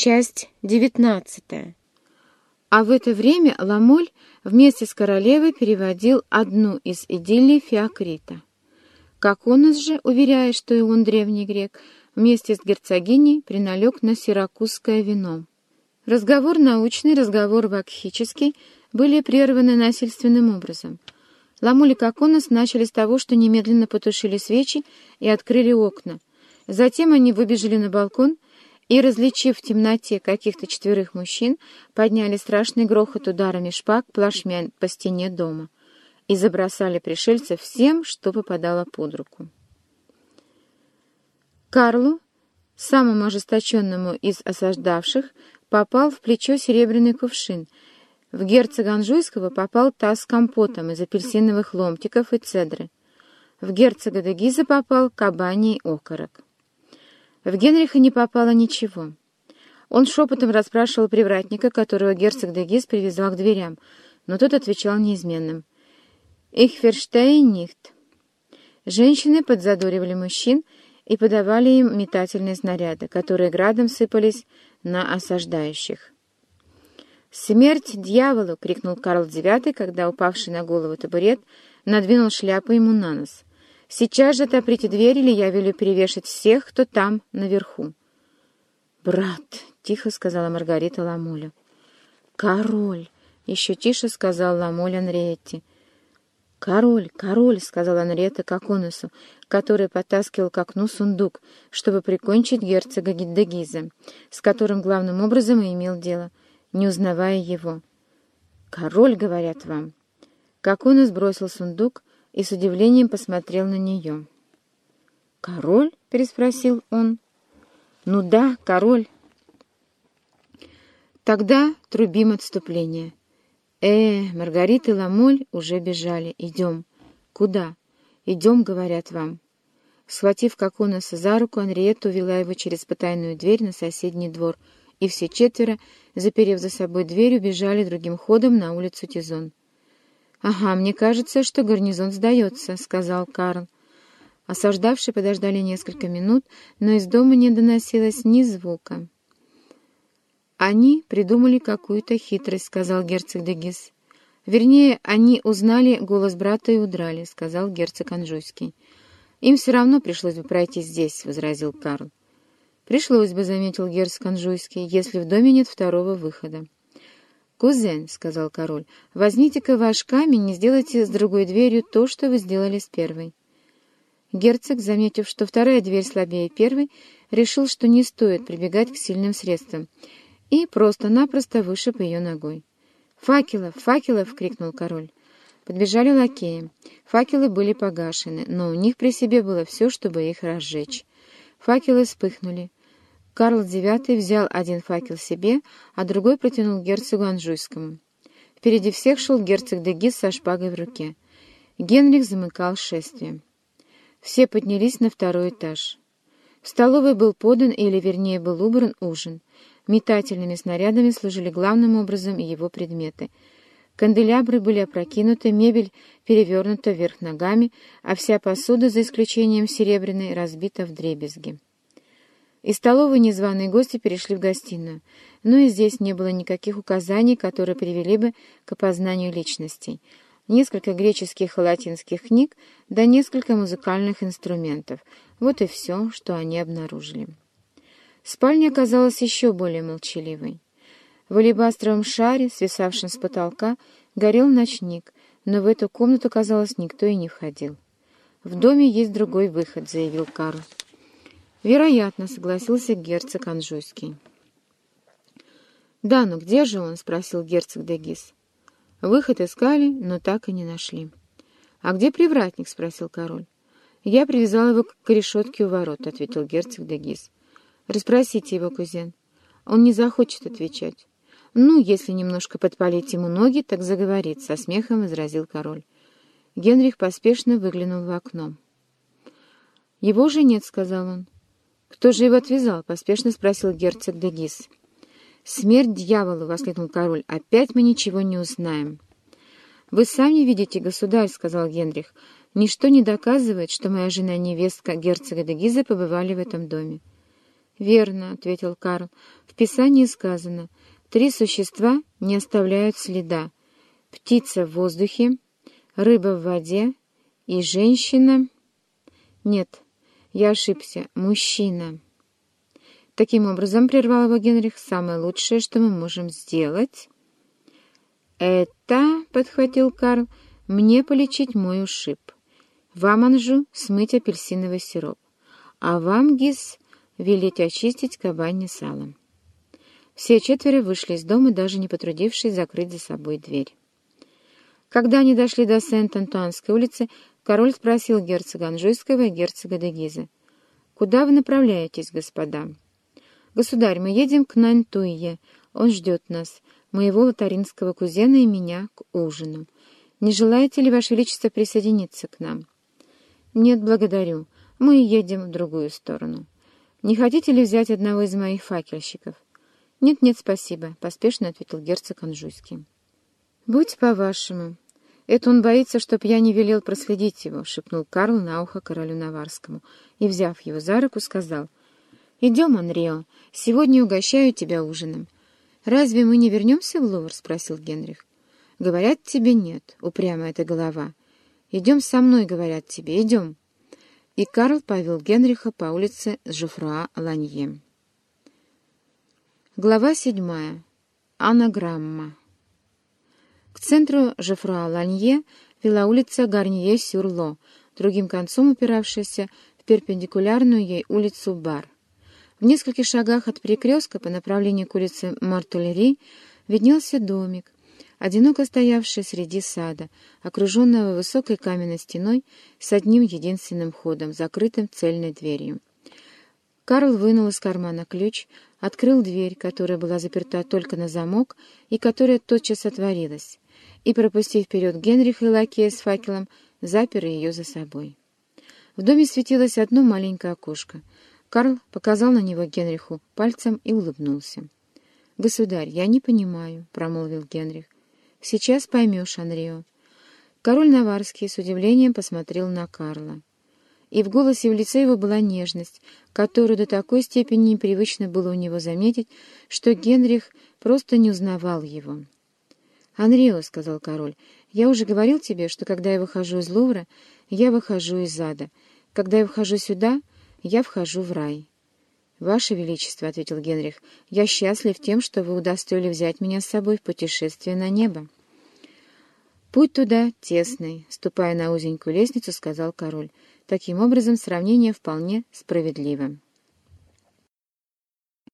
Часть девятнадцатая. А в это время Ламоль вместе с королевой переводил одну из идиллий Феокрита. Коконос же, уверяя, что и он древний грек, вместе с герцогиней приналег на сиракузское вино. Разговор научный, разговор вакхический были прерваны насильственным образом. Ламуль и Коконос начали с того, что немедленно потушили свечи и открыли окна. Затем они выбежали на балкон и, различив в темноте каких-то четверых мужчин, подняли страшный грохот ударами шпаг плашмя по стене дома и забросали пришельцев всем, что попадало под руку. Карлу, самому ожесточенному из осаждавших, попал в плечо серебряный кувшин, в герцога Анжуйского попал таз с компотом из апельсиновых ломтиков и цедры, в герцога Дегиза попал кабаний окорок. В Генриха не попало ничего. Он шепотом расспрашивал привратника, которого герцог Дегис привязал к дверям, но тот отвечал неизменным. «Их ферштейн нихт». Женщины подзадоривали мужчин и подавали им метательные снаряды, которые градом сыпались на осаждающих. «Смерть дьяволу!» — крикнул Карл IX, когда упавший на голову табурет надвинул шляпу ему на нос. Сейчас же отоприте дверь, или я велю перевешать всех, кто там, наверху. — Брат, — тихо сказала Маргарита Ламоля. — Король, — еще тише сказал Ламоль Анриетти. — Король, король, — сказала Анриетта Коконусу, который потаскивал к окну сундук, чтобы прикончить герцога Гиддегиза, с которым главным образом и имел дело, не узнавая его. — Король, говорят вам. Коконус бросил сундук, и с удивлением посмотрел на нее. «Король?» — переспросил он. «Ну да, король». «Тогда трубим отступление». «Э, Маргарита и Ламоль уже бежали. Идем». «Куда?» «Идем, говорят вам». Схватив Коконаса за руку, Анриетта увела его через потайную дверь на соседний двор, и все четверо, заперев за собой дверь, убежали другим ходом на улицу Тизон. «Ага, мне кажется, что гарнизон сдается», — сказал Карл. Осаждавшие подождали несколько минут, но из дома не доносилось ни звука. «Они придумали какую-то хитрость», — сказал герцог Дегис. «Вернее, они узнали голос брата и удрали», — сказал герцог Анжуйский. «Им все равно пришлось бы пройти здесь», — возразил Карл. «Пришлось бы», — заметил герцог Анжуйский, — «если в доме нет второго выхода». «Кузен», — сказал король, — «возьмите-ка ваш камень и сделайте с другой дверью то, что вы сделали с первой». Герцог, заметив, что вторая дверь слабее первой, решил, что не стоит прибегать к сильным средствам, и просто-напросто вышиб ее ногой. «Факелов! Факелов!» — крикнул король. Подбежали лакеи. Факелы были погашены, но у них при себе было все, чтобы их разжечь. Факелы вспыхнули. Карл IX взял один факел себе, а другой протянул герцогу Анжуйскому. Впереди всех шел герцог Дегис со шпагой в руке. Генрих замыкал шествие. Все поднялись на второй этаж. В столовой был подан, или вернее был убран, ужин. Метательными снарядами служили главным образом его предметы. Канделябры были опрокинуты, мебель перевернута вверх ногами, а вся посуда, за исключением серебряной, разбита в дребезги. Из столовой незваные гости перешли в гостиную, но и здесь не было никаких указаний, которые привели бы к опознанию личностей. Несколько греческих и латинских книг, да несколько музыкальных инструментов. Вот и все, что они обнаружили. Спальня оказалась еще более молчаливой. В алебастровом шаре, свисавшем с потолка, горел ночник, но в эту комнату, казалось, никто и не входил. «В доме есть другой выход», — заявил Карл. «Вероятно», — согласился герцог Анжуйский. «Да, но где же он?» — спросил герцог Дегис. Выход искали, но так и не нашли. «А где привратник?» — спросил король. «Я привязал его к решетке у ворот», — ответил герцог Дегис. «Расспросите его, кузен. Он не захочет отвечать». «Ну, если немножко подпалить ему ноги, так заговорит», — со смехом возразил король. Генрих поспешно выглянул в окно. «Его уже нет», — сказал он. «Кто же его отвязал?» — поспешно спросил герцог Дегис. «Смерть дьяволу!» — воскликнул король. «Опять мы ничего не узнаем». «Вы сами видите, государь», — сказал Генрих. «Ничто не доказывает, что моя жена и невестка герцога Дегиза побывали в этом доме». «Верно», — ответил Карл. «В Писании сказано, три существа не оставляют следа. Птица в воздухе, рыба в воде и женщина...» «Нет, я ошибся. Мужчина». Таким образом, прервал его Генрих, самое лучшее, что мы можем сделать... «Это, — подхватил Карл, — мне полечить мой ушиб. Вам, Анжу, смыть апельсиновый сироп, а вам, Гис, велеть очистить кабани салом». Все четверо вышли из дома, даже не потрудившись закрыть за собой дверь. Когда они дошли до Сент-Антуанской улицы, король спросил герцога Анжуйского и герцога де Гиза. «Куда вы направляетесь, господа?» «Государь, мы едем к Нантуе. Он ждет нас, моего лотаринского кузена и меня, к ужину. Не желаете ли, Ваше Величество, присоединиться к нам?» «Нет, благодарю. Мы едем в другую сторону. Не хотите ли взять одного из моих факельщиков?» «Нет-нет, спасибо», — поспешно ответил герцог Анжуйский. «Будь по-вашему. Это он боится, чтоб я не велел проследить его», — шепнул Карл на ухо королю Наварскому и, взяв его за руку, сказал — «Идем, Анрио, сегодня угощаю тебя ужином». «Разве мы не вернемся в Лувр?» — спросил Генрих. «Говорят тебе нет, упрямая эта голова. Идем со мной, говорят тебе, идем». И Карл повел Генриха по улице Жофруа-Ланье. Глава седьмая. Анаграмма. К центру Жофруа-Ланье вела улица Гарнье-Сюрло, другим концом упиравшаяся в перпендикулярную ей улицу Бар. В нескольких шагах от перекрестка по направлению к улице Мартулери виднелся домик, одиноко стоявший среди сада, окруженного высокой каменной стеной с одним единственным ходом, закрытым цельной дверью. Карл вынул из кармана ключ, открыл дверь, которая была заперта только на замок и которая тотчас отворилась, и, пропустив вперед Генриха и лакея с факелом, запер ее за собой. В доме светилось одно маленькое окошко — Карл показал на него Генриху пальцем и улыбнулся. «Государь, я не понимаю», — промолвил Генрих. «Сейчас поймешь, Анрио». Король Наварский с удивлением посмотрел на Карла. И в голосе в лице его была нежность, которую до такой степени непривычно было у него заметить, что Генрих просто не узнавал его. «Анрио», — сказал король, — «я уже говорил тебе, что когда я выхожу из Лувра, я выхожу из ада. Когда я выхожу сюда, я вхожу в рай». «Ваше Величество», — ответил Генрих, — «я счастлив тем, что вы удостоили взять меня с собой в путешествие на небо». «Путь туда тесный», — ступая на узенькую лестницу, сказал король. «Таким образом, сравнение вполне справедливо».